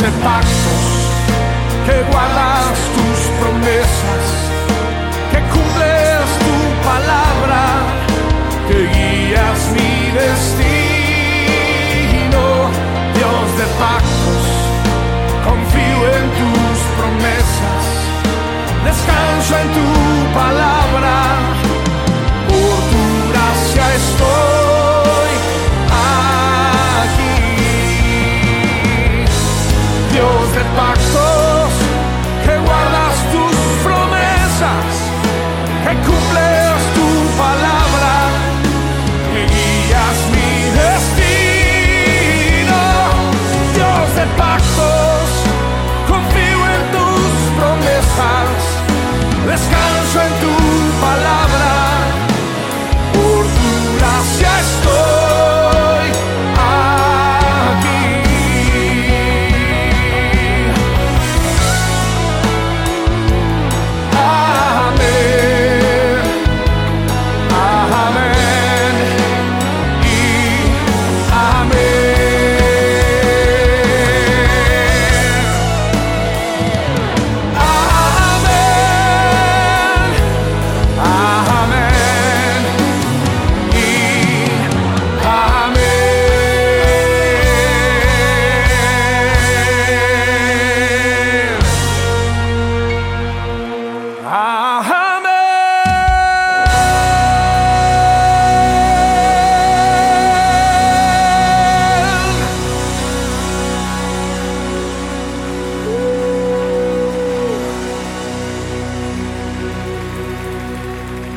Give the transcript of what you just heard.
de pactos, que guardas tus promesas, que cumples tu palabra, que guías mi destino, Dios de pactos, I